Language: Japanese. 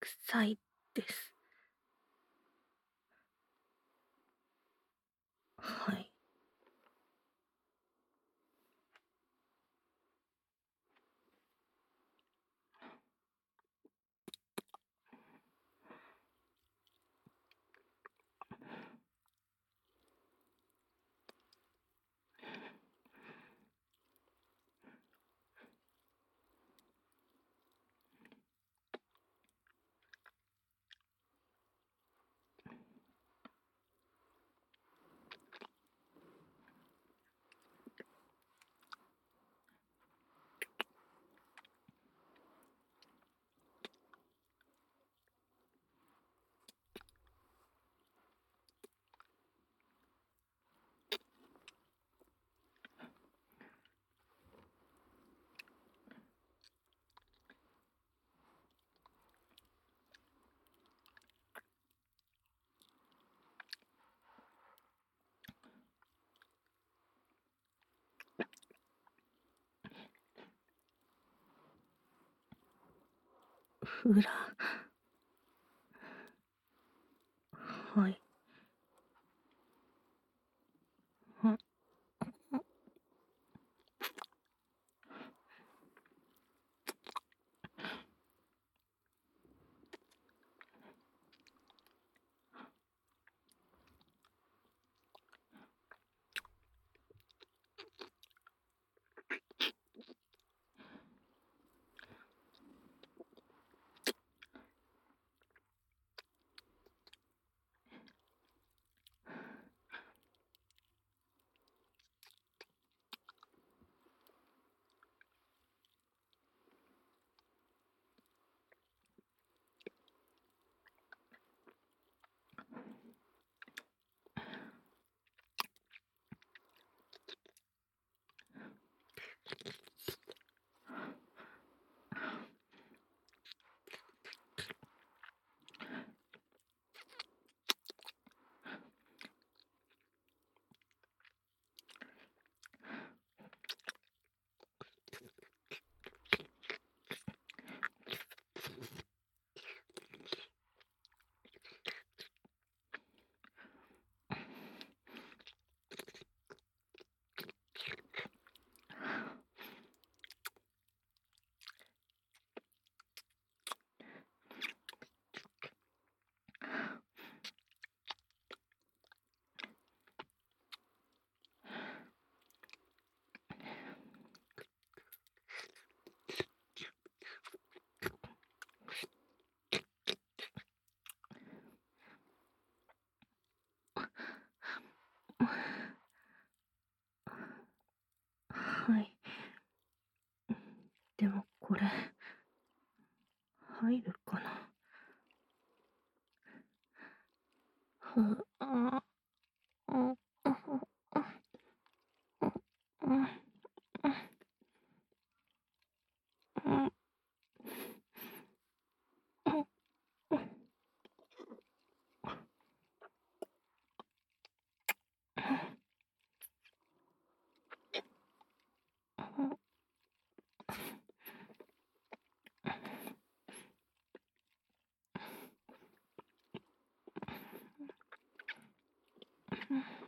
臭い Hıra. Mm-hmm.